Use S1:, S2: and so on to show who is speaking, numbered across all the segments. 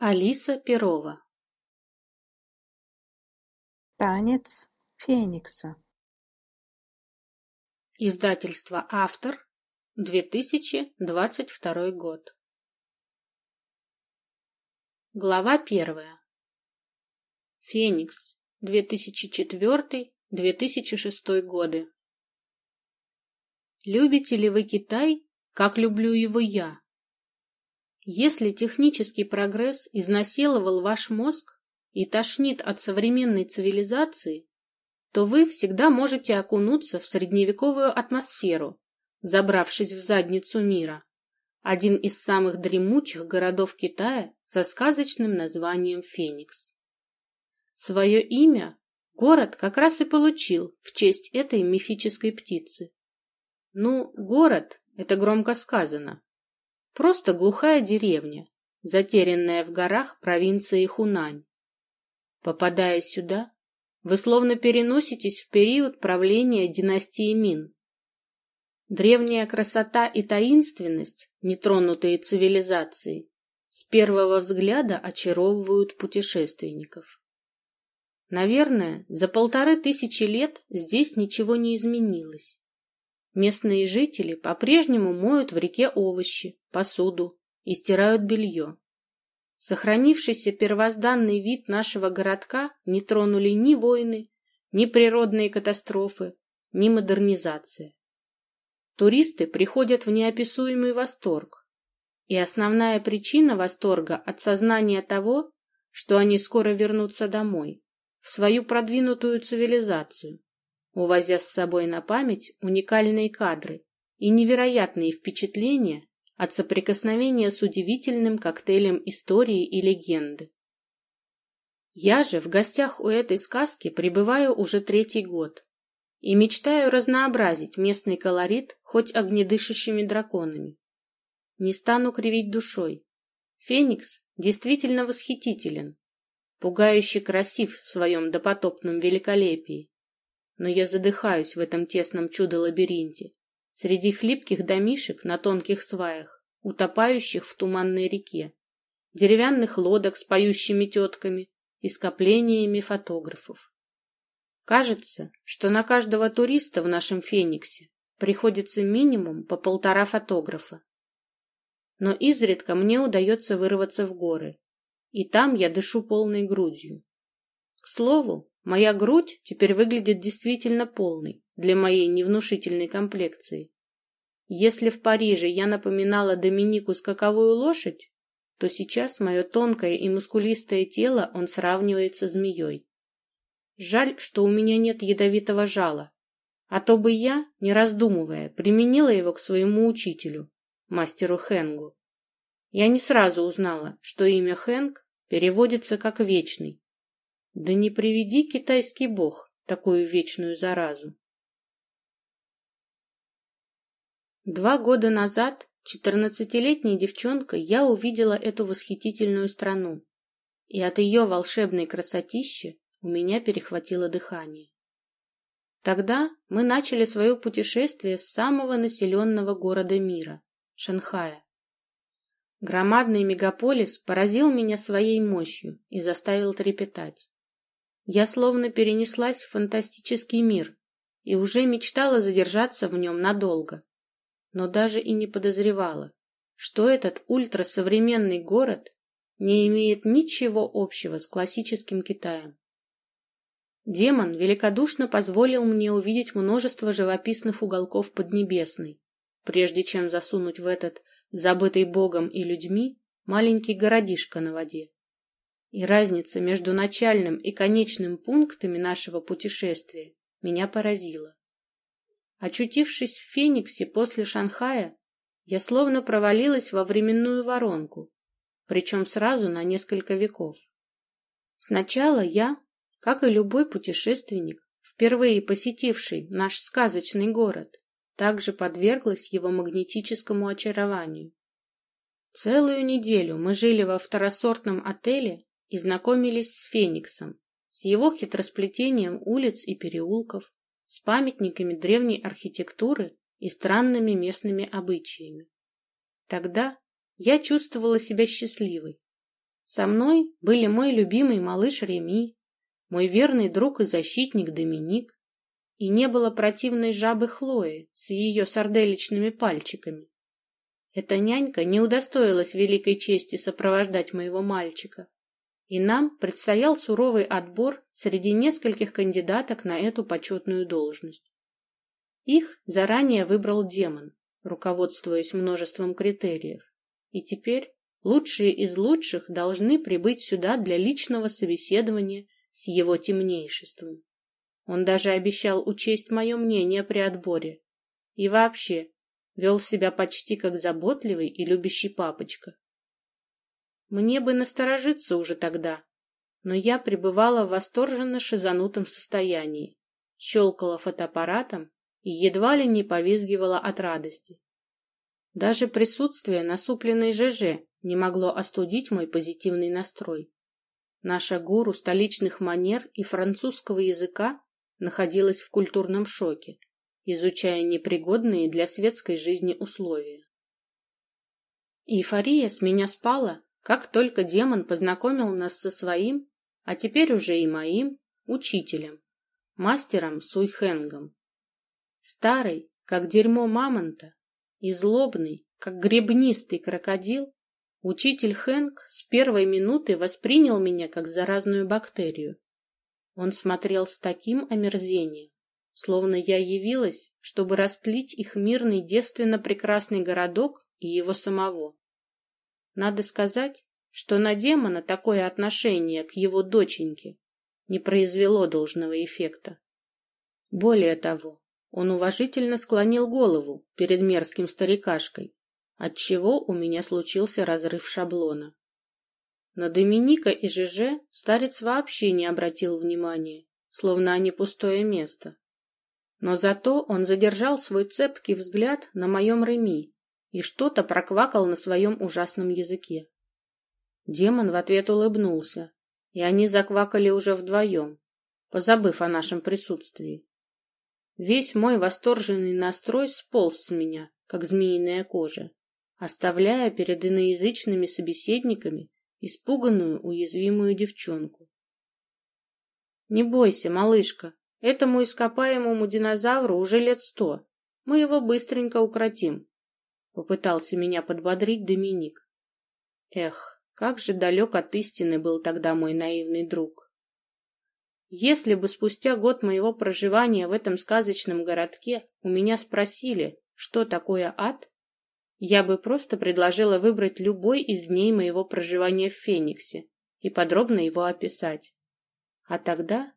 S1: Алиса Перова
S2: Танец Феникса.
S1: Издательство «Автор», 2022 год. Глава первая. Феникс, 2004-2006 годы. Любите ли вы Китай, как люблю его я? Если технический прогресс изнасиловал ваш мозг и тошнит от современной цивилизации, то вы всегда можете окунуться в средневековую атмосферу, забравшись в задницу мира, один из самых дремучих городов Китая со сказочным названием Феникс. Свое имя город как раз и получил в честь этой мифической птицы. Ну, город — это громко сказано. Просто глухая деревня, затерянная в горах провинции Хунань. Попадая сюда, вы словно переноситесь в период правления династии Мин. Древняя красота и таинственность, нетронутые цивилизацией, с первого взгляда очаровывают путешественников. Наверное, за полторы тысячи лет здесь ничего не изменилось. Местные жители по-прежнему моют в реке овощи, посуду и стирают белье. Сохранившийся первозданный вид нашего городка не тронули ни войны, ни природные катастрофы, ни модернизация. Туристы приходят в неописуемый восторг. И основная причина восторга от сознания того, что они скоро вернутся домой, в свою продвинутую цивилизацию, увозя с собой на память уникальные кадры и невероятные впечатления от соприкосновения с удивительным коктейлем истории и легенды. Я же в гостях у этой сказки пребываю уже третий год и мечтаю разнообразить местный колорит хоть огнедышащими драконами. Не стану кривить душой. Феникс действительно восхитителен, пугающе красив в своем допотопном великолепии но я задыхаюсь в этом тесном чудо-лабиринте, среди хлипких домишек на тонких сваях, утопающих в туманной реке, деревянных лодок с поющими тетками и скоплениями фотографов. Кажется, что на каждого туриста в нашем Фениксе приходится минимум по полтора фотографа. Но изредка мне удается вырваться в горы, и там я дышу полной грудью. К слову, Моя грудь теперь выглядит действительно полной для моей невнушительной комплекции. Если в Париже я напоминала Доминику скаковую лошадь, то сейчас мое тонкое и мускулистое тело он сравнивает со змеей. Жаль, что у меня нет ядовитого жала, а то бы я, не раздумывая, применила его к своему учителю, мастеру Хэнгу. Я не сразу узнала, что имя Хэнг переводится как «вечный», да не приведи китайский бог такую вечную заразу. Два года назад, четырнадцатилетней девчонкой, я увидела эту восхитительную страну, и от ее волшебной красотищи у меня перехватило дыхание. Тогда мы начали свое путешествие с самого населенного города мира – Шанхая. Громадный мегаполис поразил меня своей мощью и заставил трепетать. Я словно перенеслась в фантастический мир и уже мечтала задержаться в нем надолго, но даже и не подозревала, что этот ультрасовременный город не имеет ничего общего с классическим Китаем. Демон великодушно позволил мне увидеть множество живописных уголков Поднебесной, прежде чем засунуть в этот, забытый Богом и людьми, маленький городишко на воде. И разница между начальным и конечным пунктами нашего путешествия меня поразила. Очутившись в Фениксе после Шанхая, я словно провалилась во временную воронку, причем сразу на несколько веков. Сначала я, как и любой путешественник, впервые посетивший наш сказочный город, также подверглась его магнетическому очарованию. Целую неделю мы жили во второсортном отеле и знакомились с Фениксом, с его хитросплетением улиц и переулков, с памятниками древней архитектуры и странными местными обычаями. Тогда я чувствовала себя счастливой. Со мной были мой любимый малыш Реми, мой верный друг и защитник Доминик, и не было противной жабы Хлои с ее сарделичными пальчиками. Эта нянька не удостоилась великой чести сопровождать моего мальчика, и нам предстоял суровый отбор среди нескольких кандидаток на эту почетную должность. Их заранее выбрал демон, руководствуясь множеством критериев, и теперь лучшие из лучших должны прибыть сюда для личного собеседования с его темнейшеством. Он даже обещал учесть мое мнение при отборе. И вообще, вел себя почти как заботливый и любящий папочка. Мне бы насторожиться уже тогда, но я пребывала в восторженно шизанутом состоянии, щелкала фотоаппаратом и едва ли не повизгивала от радости. Даже присутствие насупленной ЖЖ не могло остудить мой позитивный настрой. Наша гуру столичных манер и французского языка находилась в культурном шоке, изучая непригодные для светской жизни условия. Эйфория с меня спала, как только демон познакомил нас со своим, а теперь уже и моим, учителем, мастером Суйхенгом. Старый, как дерьмо мамонта, и злобный, как гребнистый крокодил, учитель Хэнк с первой минуты воспринял меня как заразную бактерию. Он смотрел с таким омерзением, словно я явилась, чтобы растлить их мирный девственно прекрасный городок и его самого. Надо сказать, что на демона такое отношение к его доченьке не произвело должного эффекта. Более того, он уважительно склонил голову перед мерзким старикашкой, отчего у меня случился разрыв шаблона. На Доминика и ЖЖ старец вообще не обратил внимания, словно они пустое место. Но зато он задержал свой цепкий взгляд на моем Реми и что-то проквакал на своем ужасном языке. Демон в ответ улыбнулся, и они заквакали уже вдвоем, позабыв о нашем присутствии. Весь мой восторженный настрой сполз с меня, как змеиная кожа, оставляя перед иноязычными собеседниками испуганную, уязвимую девчонку. «Не бойся, малышка, Этому ископаемому динозавру уже лет сто. Мы его быстренько укротим. Попытался меня подбодрить Доминик. Эх, как же далек от истины был тогда мой наивный друг. Если бы спустя год моего проживания в этом сказочном городке у меня спросили, что такое ад, я бы просто предложила выбрать любой из дней моего проживания в Фениксе и подробно его описать. А тогда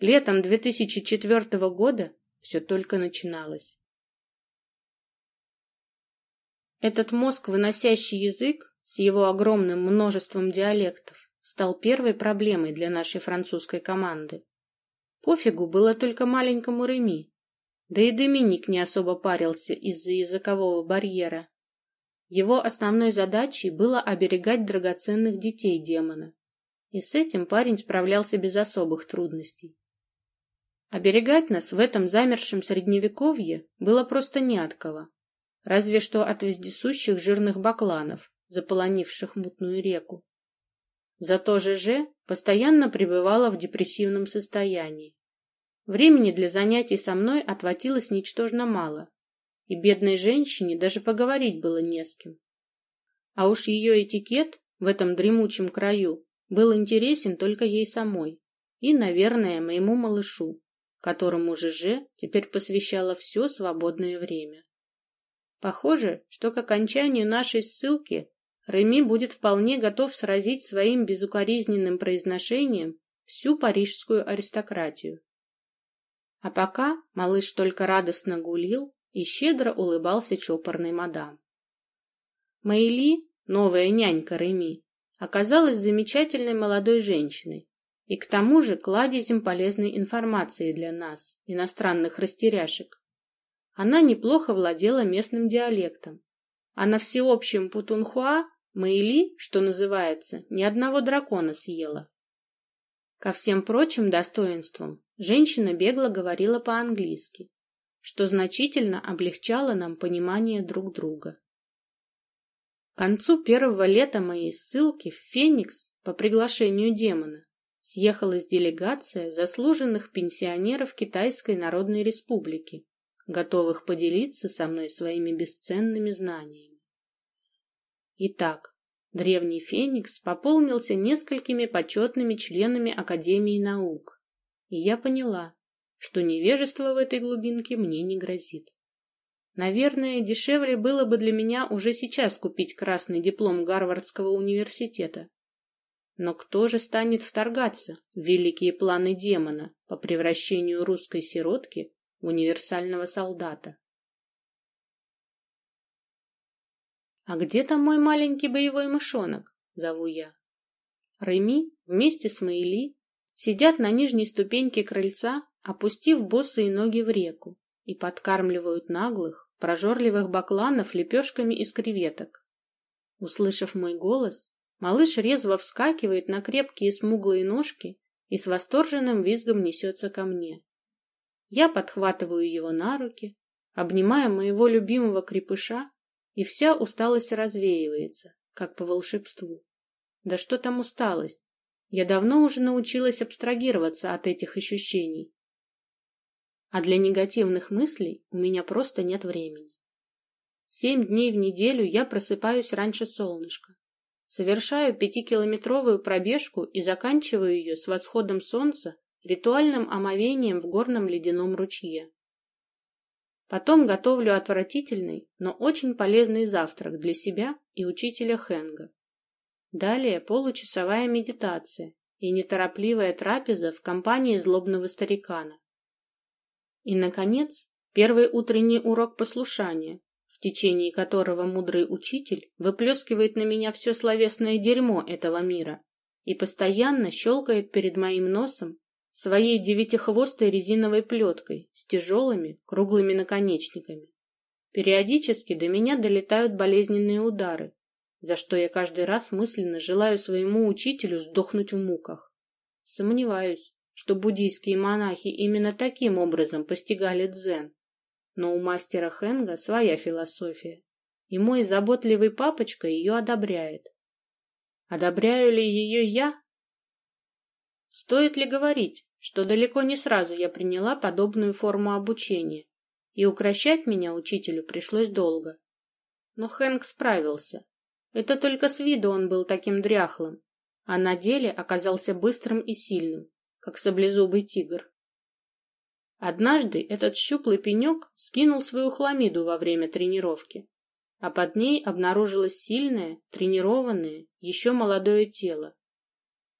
S1: Летом 2004 года все только начиналось. Этот мозг, выносящий язык, с его огромным множеством диалектов, стал первой проблемой для нашей французской команды. Пофигу было только маленькому Реми, да и Доминик не особо парился из-за языкового барьера. Его основной задачей было оберегать драгоценных детей демона, и с этим парень справлялся без особых трудностей. Оберегать нас в этом замершем средневековье было просто не от кого. Разве что от вездесущих жирных бакланов, заполонивших мутную реку. Зато ЖЖ постоянно пребывала в депрессивном состоянии. Времени для занятий со мной отводилось ничтожно мало, и бедной женщине даже поговорить было не с кем. А уж ее этикет в этом дремучем краю был интересен только ей самой и, наверное, моему малышу которому ЖЖ теперь посвящала все свободное время. Похоже, что к окончанию нашей ссылки Реми будет вполне готов сразить своим безукоризненным произношением всю парижскую аристократию. А пока малыш только радостно гулил и щедро улыбался чопорной мадам. Мэйли, новая нянька Реми, оказалась замечательной молодой женщиной, и к тому же кладезем полезной информации для нас, иностранных растеряшек. Она неплохо владела местным диалектом, а на всеобщем путунхуа Мэйли, что называется, ни одного дракона съела. Ко всем прочим достоинствам женщина бегло говорила по-английски, что значительно облегчало нам понимание друг друга. К концу первого лета моей ссылки в Феникс по приглашению демона съехалась делегация заслуженных пенсионеров Китайской Народной Республики, готовых поделиться со мной своими бесценными знаниями. Итак, древний Феникс пополнился несколькими почетными членами Академии наук, и я поняла, что невежество в этой глубинке мне не грозит. Наверное, дешевле было бы для меня уже сейчас купить красный диплом Гарвардского университета. Но кто же станет вторгаться в великие планы демона по превращению русской сиротки универсального солдата? «А где там мой маленький боевой мышонок?» — зову я. Реми вместе с Маили сидят на нижней ступеньке крыльца, опустив босые ноги в реку, и подкармливают наглых, прожорливых бакланов лепешками из креветок. Услышав мой голос, Малыш резво вскакивает на крепкие смуглые ножки и с восторженным визгом несется ко мне. Я подхватываю его на руки, обнимая моего любимого крепыша, и вся усталость развеивается, как по волшебству. Да что там усталость? Я давно уже научилась абстрагироваться от этих ощущений. А для негативных мыслей у меня просто нет времени. Семь дней в неделю я просыпаюсь раньше солнышка, Совершаю пятикилометровую пробежку и заканчиваю ее с восходом солнца ритуальным омовением в горном ледяном ручье. Потом готовлю отвратительный, но очень полезный завтрак для себя и учителя Хенга. Далее получасовая медитация и неторопливая трапеза в компании злобного старикана. И, наконец, первый утренний урок послушания, в течение которого мудрый учитель выплескивает на меня все словесное дерьмо этого мира и постоянно щелкает перед моим носом своей девятихвостой резиновой плеткой с тяжелыми круглыми наконечниками. Периодически до меня долетают болезненные удары, за что я каждый раз мысленно желаю своему учителю сдохнуть в муках. Сомневаюсь, что буддийские монахи именно таким образом постигали дзен. Но у мастера Хенга своя философия, и мой заботливый папочка ее одобряет. Одобряю ли ее я? Стоит ли говорить, что далеко не сразу я приняла подобную форму обучения, и укращать меня учителю пришлось долго. Но Хэнк справился. Это только с виду он был таким дряхлым, а на деле оказался быстрым и сильным, как саблезубый тигр. Однажды этот щуплый пенек скинул свою хламиду во время тренировки, а под ней обнаружилось сильное, тренированное, еще молодое тело.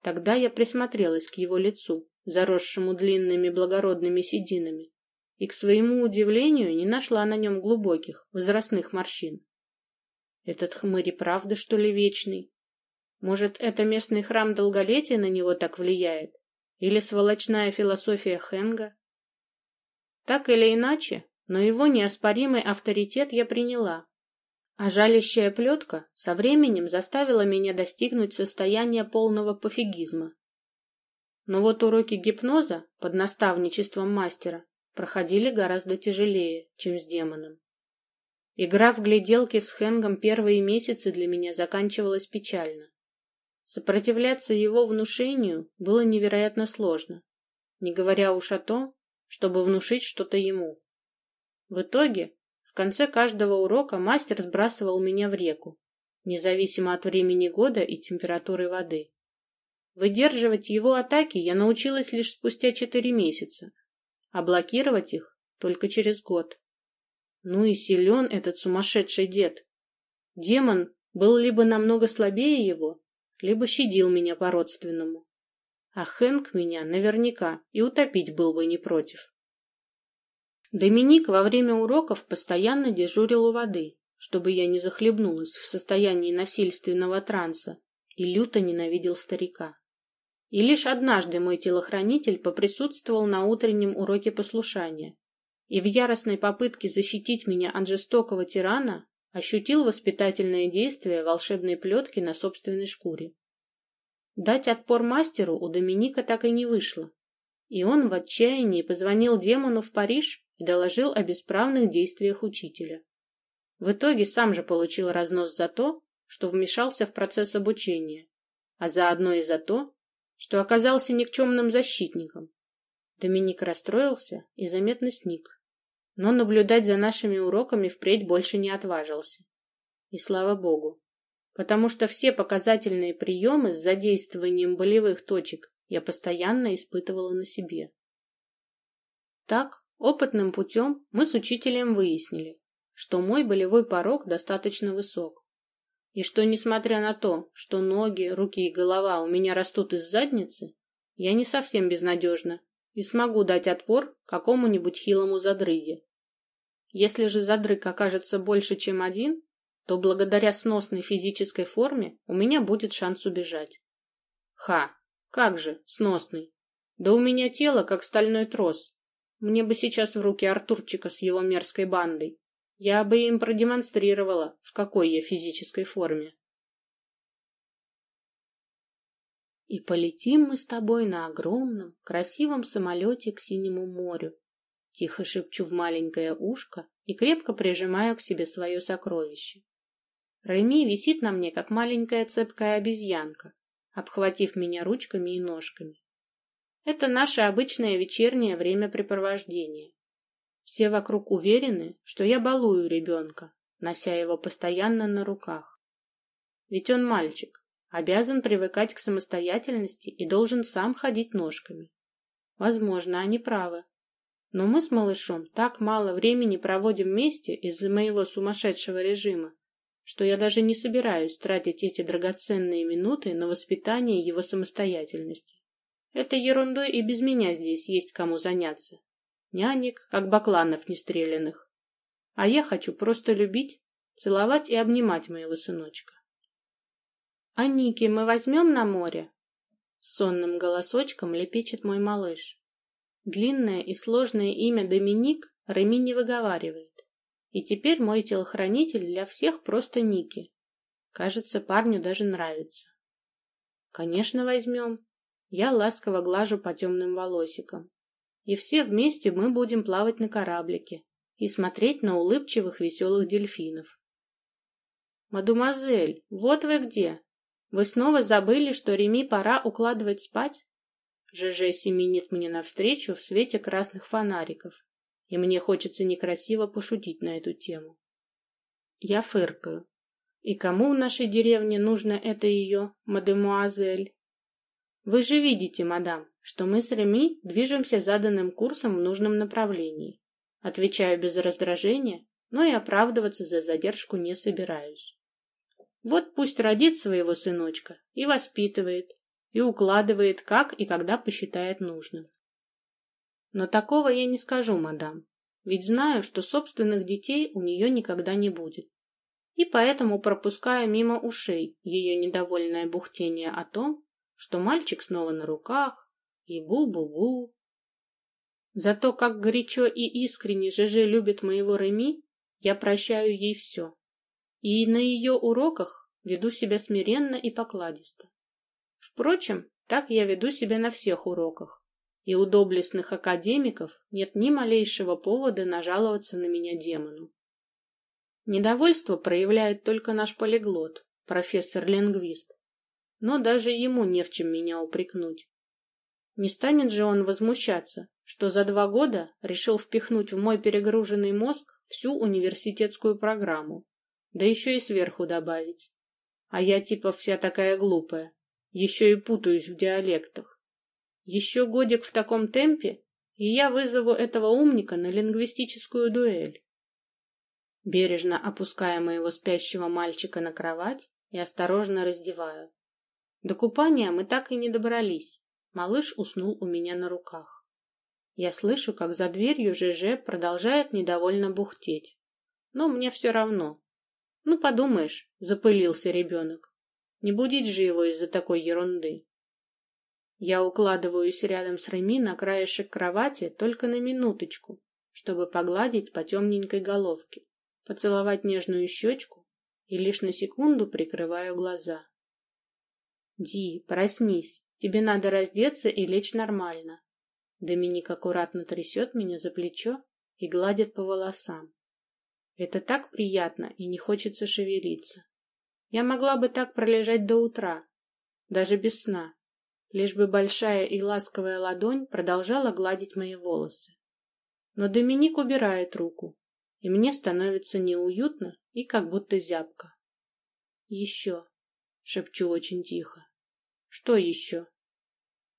S1: Тогда я присмотрелась к его лицу, заросшему длинными благородными сединами, и, к своему удивлению, не нашла на нем глубоких, возрастных морщин. Этот хмырь и правда, что ли, вечный? Может, это местный храм долголетия на него так влияет? Или сволочная философия Хенга? Так или иначе, но его неоспоримый авторитет я приняла. А жалящая плетка со временем заставила меня достигнуть состояния полного пофигизма. Но вот уроки гипноза под наставничеством мастера проходили гораздо тяжелее, чем с демоном. Игра в гляделки с Хэнгом первые месяцы для меня заканчивалась печально. Сопротивляться его внушению было невероятно сложно, не говоря уж о том, чтобы внушить что-то ему. В итоге, в конце каждого урока мастер сбрасывал меня в реку, независимо от времени года и температуры воды. Выдерживать его атаки я научилась лишь спустя четыре месяца, а блокировать их только через год. Ну и силен этот сумасшедший дед. Демон был либо намного слабее его, либо щадил меня по-родственному. А Хэнк меня наверняка и утопить был бы не против. Доминик во время уроков постоянно дежурил у воды, чтобы я не захлебнулась в состоянии насильственного транса, и люто ненавидел старика. И лишь однажды мой телохранитель поприсутствовал на утреннем уроке послушания, и в яростной попытке защитить меня от жестокого тирана ощутил воспитательное действие волшебной плетки на собственной шкуре. Дать отпор мастеру у Доминика так и не вышло. И он в отчаянии позвонил демону в Париж и доложил о бесправных действиях учителя. В итоге сам же получил разнос за то, что вмешался в процесс обучения, а заодно и за то, что оказался никчемным защитником. Доминик расстроился и заметно сник, но наблюдать за нашими уроками впредь больше не отважился. И слава богу, потому что все показательные приемы с задействованием болевых точек я постоянно испытывала на себе. Так, опытным путем мы с учителем выяснили, что мой болевой порог достаточно высок, и что, несмотря на то, что ноги, руки и голова у меня растут из задницы, я не совсем безнадежна и смогу дать отпор какому-нибудь хилому задрыге. Если же задрыг окажется больше, чем один, то благодаря сносной физической форме у меня будет шанс убежать. Ха, как же, сносный. Да у меня тело, как стальной трос. Мне бы сейчас в руки Артурчика с его мерзкой бандой. Я бы им продемонстрировала, в какой я физической форме. И полетим мы с тобой на огромном, красивом самолете к синему морю. Тихо шепчу в маленькое ушко и крепко прижимаю к себе свое сокровище. Реми висит на мне, как маленькая цепкая обезьянка, обхватив меня ручками и ножками. Это наше обычное вечернее времяпрепровождение. Все вокруг уверены, что я балую ребенка, нося его постоянно на руках. Ведь он мальчик, обязан привыкать к самостоятельности и должен сам ходить ножками. Возможно, они правы. Но мы с малышом так мало времени проводим вместе из-за моего сумасшедшего режима, что я даже не собираюсь тратить эти драгоценные минуты на воспитание его самостоятельности. Это ерундой и без меня здесь есть кому заняться. Нянек, как бакланов нестреляных. А я хочу просто любить, целовать и обнимать моего сыночка. — А Ники мы возьмем на море? — сонным голосочком лепечет мой малыш. Длинное и сложное имя Доминик Реми не выговаривает. И теперь мой телохранитель для всех просто Ники. Кажется, парню даже нравится. Конечно, возьмем. Я ласково глажу по темным волосикам. И все вместе мы будем плавать на кораблике и смотреть на улыбчивых веселых дельфинов. «Мадемуазель, вот вы где! Вы снова забыли, что Реми пора укладывать спать?» ЖЖ семенит мне навстречу в свете красных фонариков и мне хочется некрасиво пошутить на эту тему. Я фыркаю. И кому в нашей деревне нужно это ее, мадемуазель? Вы же видите, мадам, что мы с Реми движемся заданным курсом в нужном направлении. Отвечаю без раздражения, но и оправдываться за задержку не собираюсь. Вот пусть родит своего сыночка и воспитывает, и укладывает, как и когда посчитает нужным. Но такого я не скажу, мадам, ведь знаю, что собственных детей у нее никогда не будет. И поэтому пропускаю мимо ушей ее недовольное бухтение о том, что мальчик снова на руках, и бу-бу-бу. Зато как горячо и искренне ЖЖ любит моего Реми, я прощаю ей все. И на ее уроках веду себя смиренно и покладисто. Впрочем, так я веду себя на всех уроках и у доблестных академиков нет ни малейшего повода нажаловаться на меня демону. Недовольство проявляет только наш полиглот, профессор-лингвист, но даже ему не в чем меня упрекнуть. Не станет же он возмущаться, что за два года решил впихнуть в мой перегруженный мозг всю университетскую программу, да еще и сверху добавить. А я типа вся такая глупая, еще и путаюсь в диалектах. Еще годик в таком темпе, и я вызову этого умника на лингвистическую дуэль. Бережно опуская моего спящего мальчика на кровать и осторожно раздеваю. До купания мы так и не добрались. Малыш уснул у меня на руках. Я слышу, как за дверью ЖЖ продолжает недовольно бухтеть. Но мне все равно. Ну, подумаешь, запылился ребенок. Не будить же его из-за такой ерунды. Я укладываюсь рядом с Реми на краешек кровати только на минуточку, чтобы погладить по темненькой головке, поцеловать нежную щечку и лишь на секунду прикрываю глаза. «Ди, проснись, тебе надо раздеться и лечь нормально». Доминик аккуратно трясет меня за плечо и гладит по волосам. Это так приятно и не хочется шевелиться. Я могла бы так пролежать до утра, даже без сна, лишь бы большая и ласковая ладонь продолжала гладить мои волосы. Но Доминик убирает руку, и мне становится неуютно и как будто зябко. «Еще», — шепчу очень тихо. «Что еще?»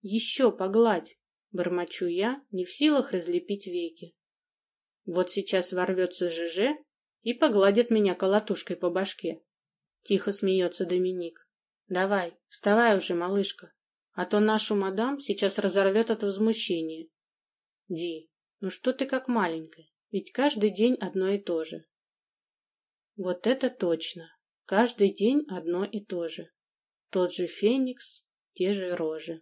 S1: «Еще погладь», — бормочу я, не в силах разлепить веки. Вот сейчас ворвется ЖЖ и погладит меня колотушкой по башке. Тихо смеется Доминик. «Давай, вставай уже, малышка, а то нашу мадам сейчас разорвет от возмущения». «Ди, ну что ты как маленькая, ведь каждый день одно и то же». Вот это точно, каждый день одно и то же. Тот же феникс, те же рожи.